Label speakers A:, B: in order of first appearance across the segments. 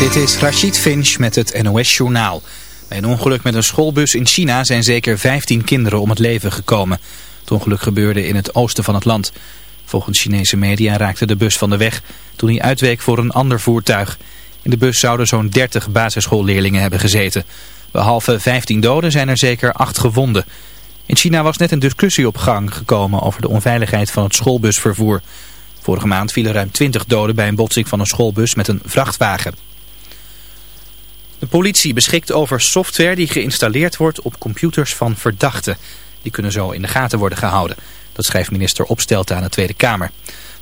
A: Dit is Rachid Finch met het NOS-journaal. Bij een ongeluk met een schoolbus in China zijn zeker 15 kinderen om het leven gekomen. Het ongeluk gebeurde in het oosten van het land. Volgens Chinese media raakte de bus van de weg toen hij uitweek voor een ander voertuig. In de bus zouden zo'n 30 basisschoolleerlingen hebben gezeten. Behalve 15 doden zijn er zeker 8 gewonden. In China was net een discussie op gang gekomen over de onveiligheid van het schoolbusvervoer. Vorige maand vielen ruim 20 doden bij een botsing van een schoolbus met een vrachtwagen. De politie beschikt over software die geïnstalleerd wordt op computers van verdachten. Die kunnen zo in de gaten worden gehouden. Dat schrijft minister Opstelten aan de Tweede Kamer.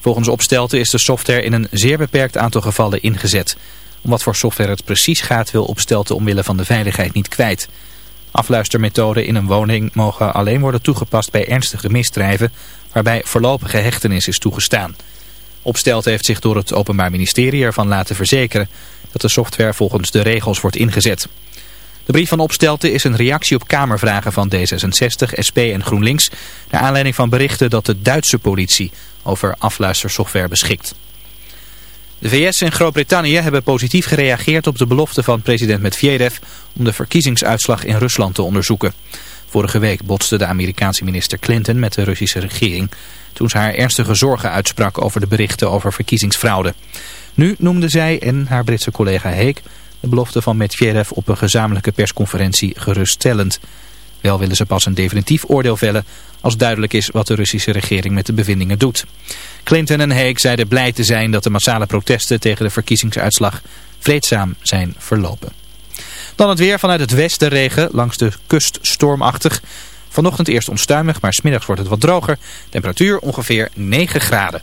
A: Volgens Opstelten is de software in een zeer beperkt aantal gevallen ingezet. Om wat voor software het precies gaat wil Opstelten omwille van de veiligheid niet kwijt. Afluistermethoden in een woning mogen alleen worden toegepast bij ernstige misdrijven waarbij voorlopige hechtenis is toegestaan. Opstelten heeft zich door het Openbaar Ministerie ervan laten verzekeren dat de software volgens de regels wordt ingezet. De brief van Opstelten is een reactie op Kamervragen van D66, SP en GroenLinks... naar aanleiding van berichten dat de Duitse politie over afluistersoftware beschikt. De VS en Groot-Brittannië hebben positief gereageerd op de belofte van president Medvedev... om de verkiezingsuitslag in Rusland te onderzoeken. Vorige week botste de Amerikaanse minister Clinton met de Russische regering... toen ze haar ernstige zorgen uitsprak over de berichten over verkiezingsfraude. Nu noemde zij en haar Britse collega Heek de belofte van Medvedev op een gezamenlijke persconferentie geruststellend. Wel willen ze pas een definitief oordeel vellen als duidelijk is wat de Russische regering met de bevindingen doet. Clinton en Haig zeiden blij te zijn dat de massale protesten tegen de verkiezingsuitslag vreedzaam zijn verlopen. Dan het weer vanuit het westen regen, langs de kust stormachtig. Vanochtend eerst onstuimig, maar smiddags wordt het wat droger. Temperatuur ongeveer 9 graden.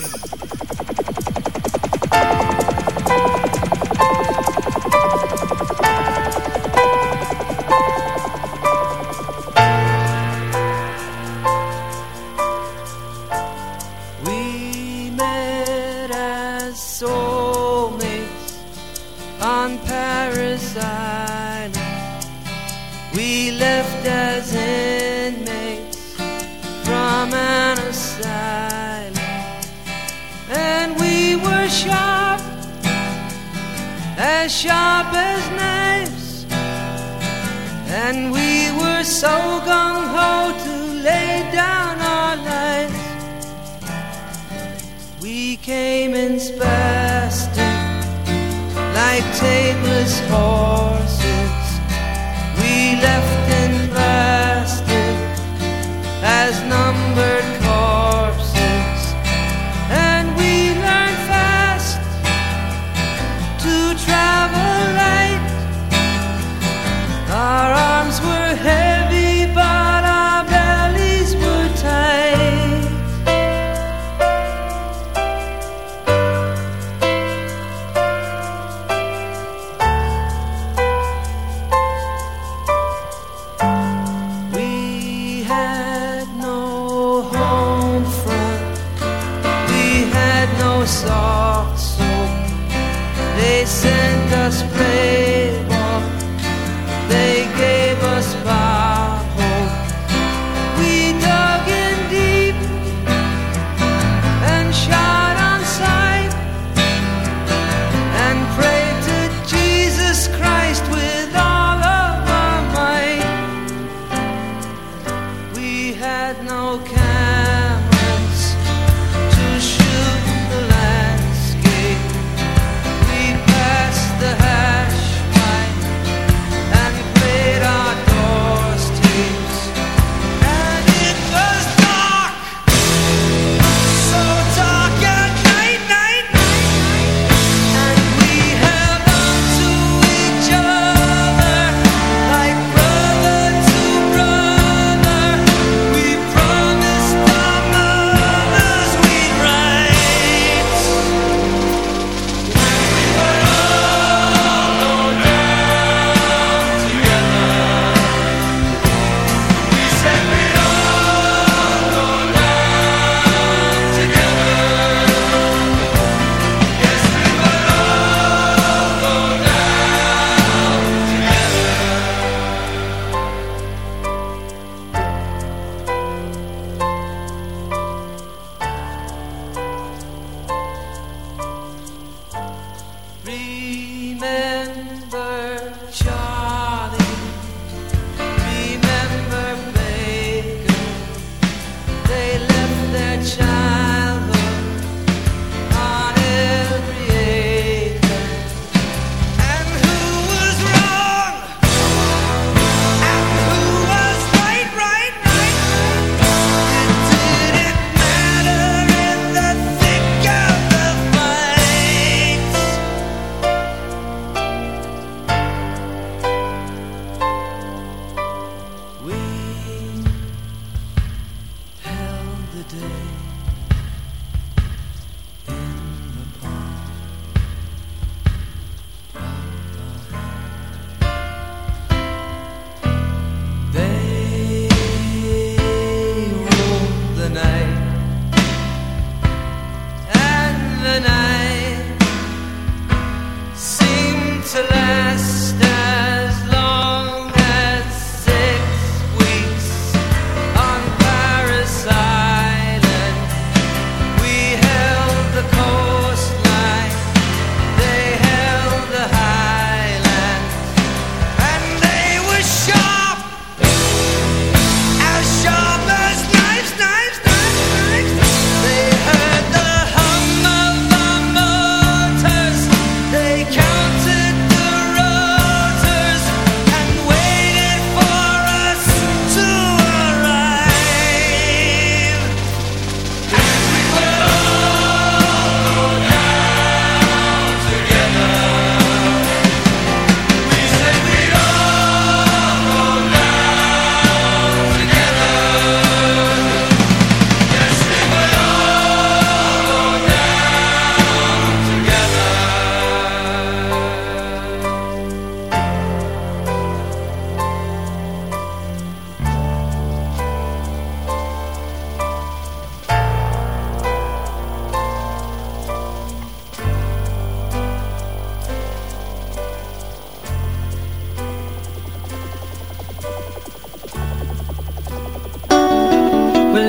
B: Tameless They send us playboy.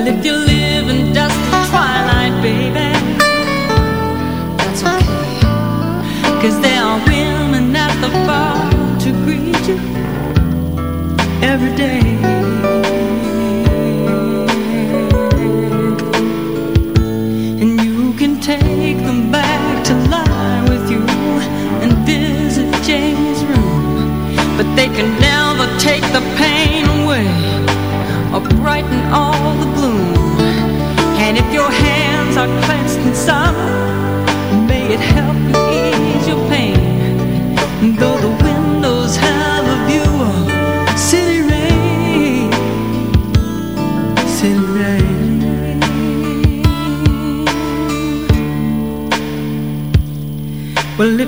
B: If you live in dust and twilight, baby, that's okay. Cause there are women at the bar to greet you every day. they can
C: never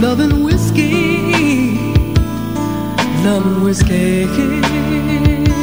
D: loving whiskey, loving whiskey.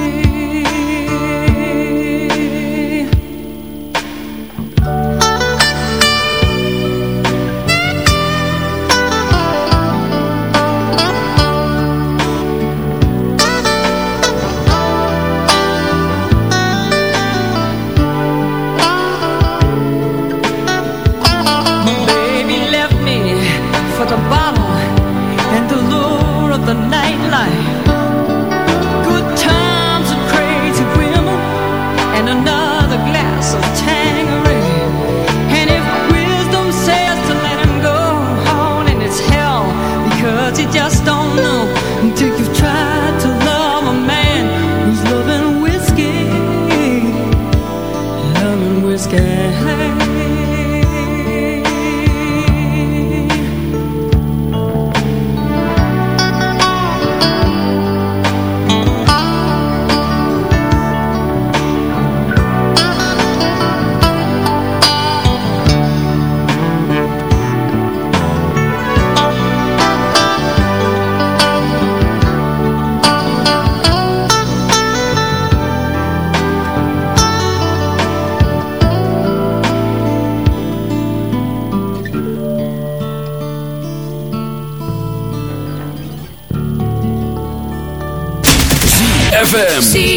D: ZFM.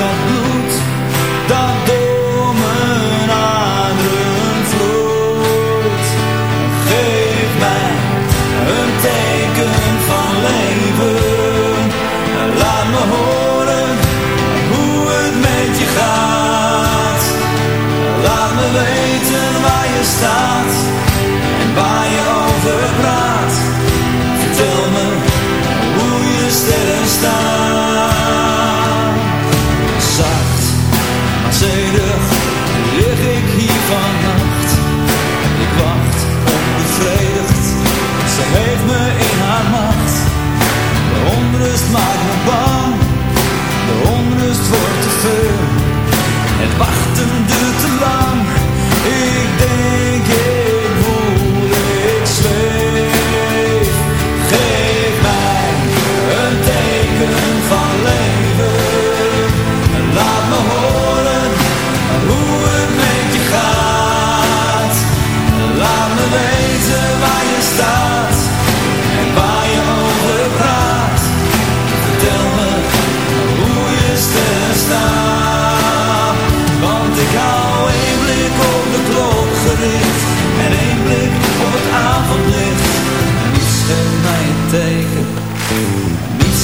D: dat
E: bloed, dat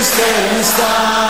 F: understand the
C: style.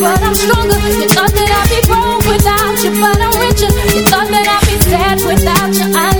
G: but I'm stronger. You thought that I'd be broke without you, but I'm richer. You thought that I'd be sad without you. I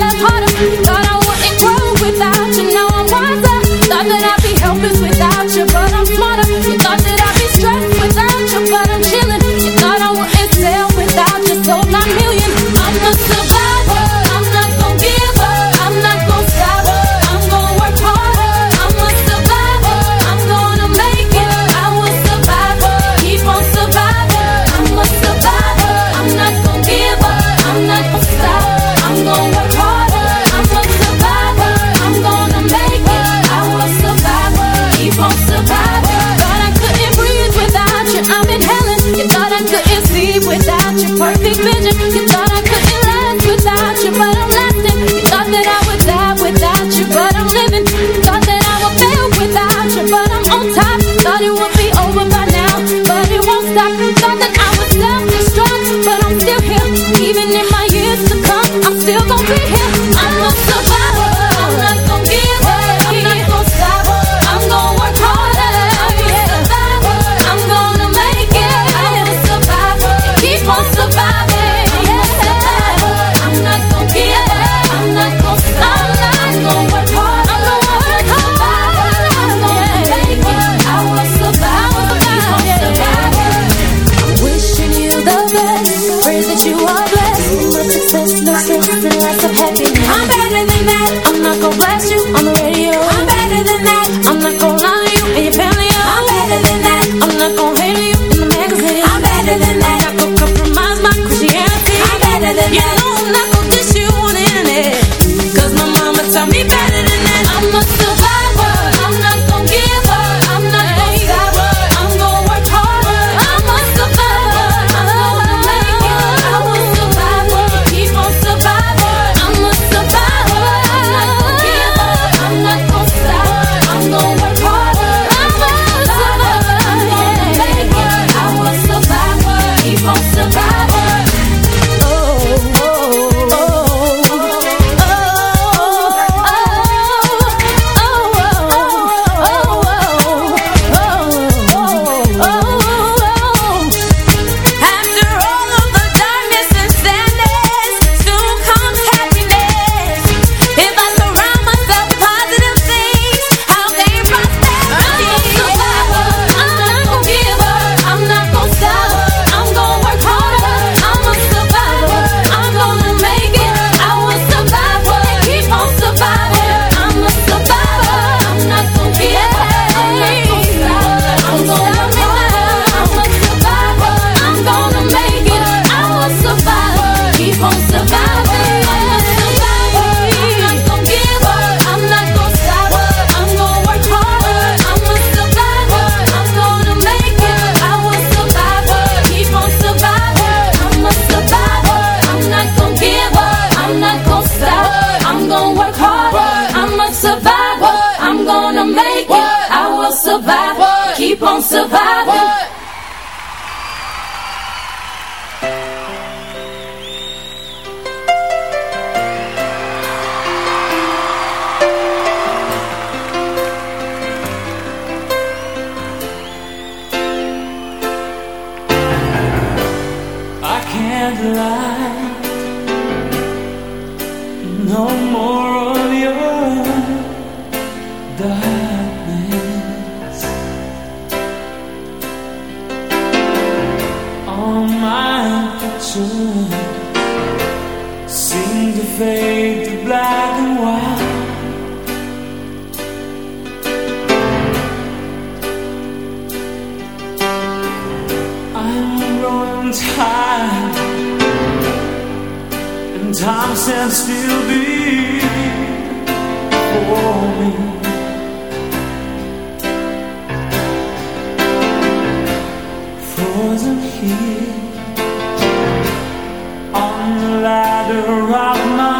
G: time. And
E: time stands still
B: before me. Frozen here On the ladder of my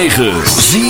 C: 106.9 Zie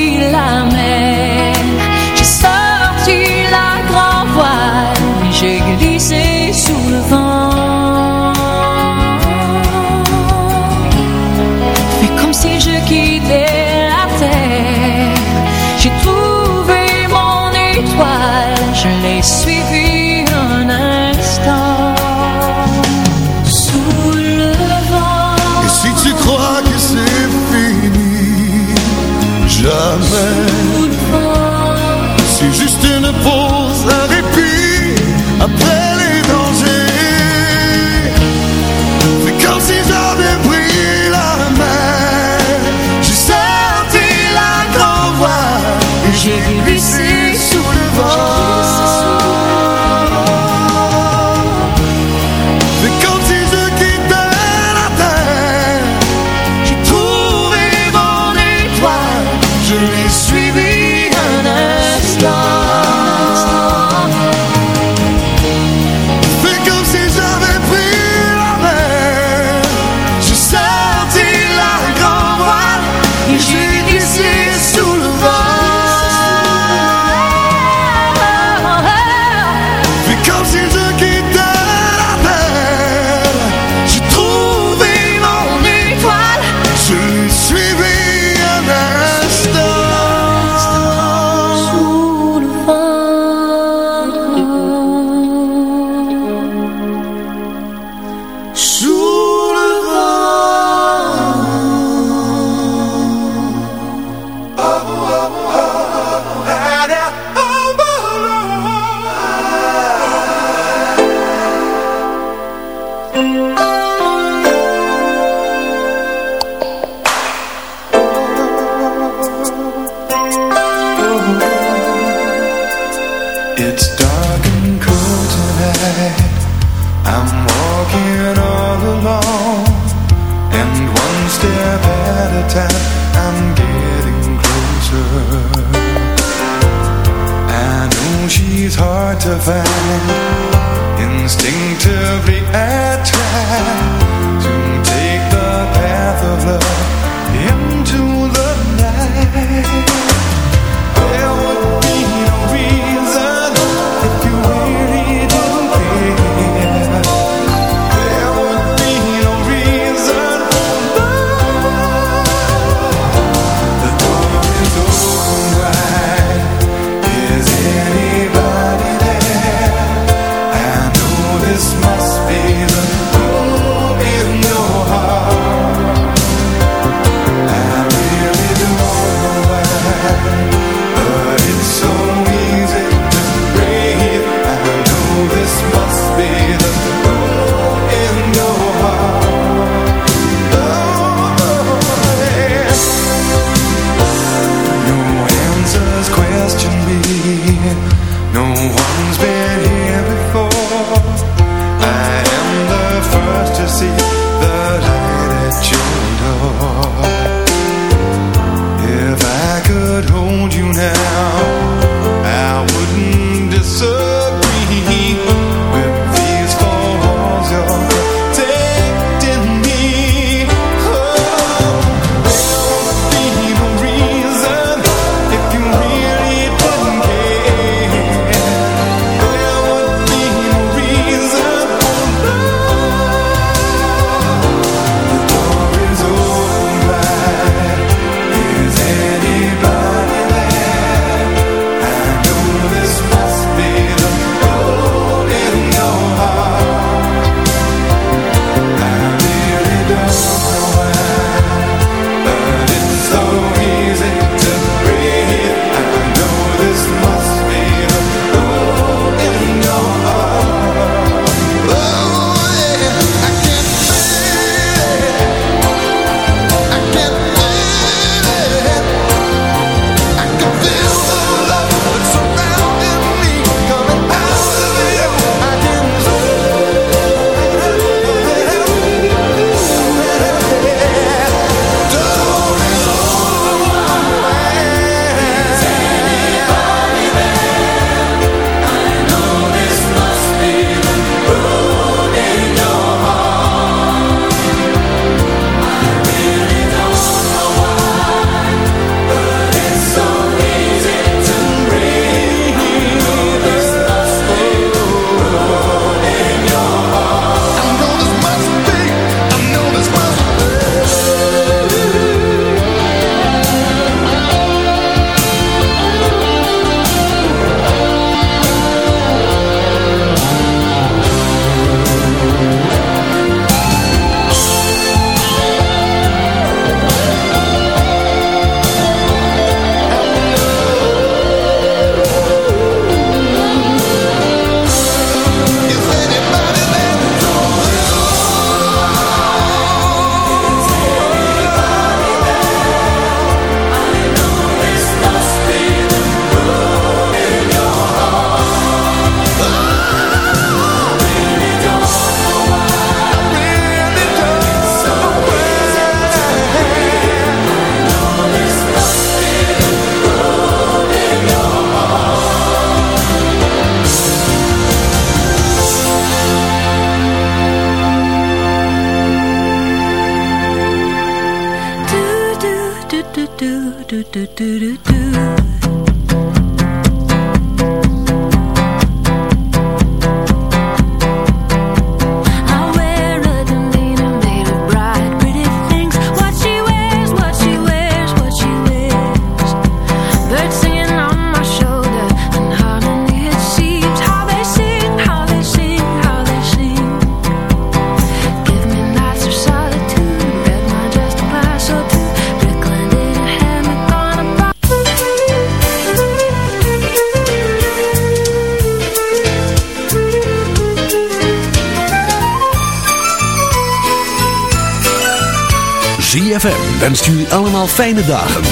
C: fijne dagen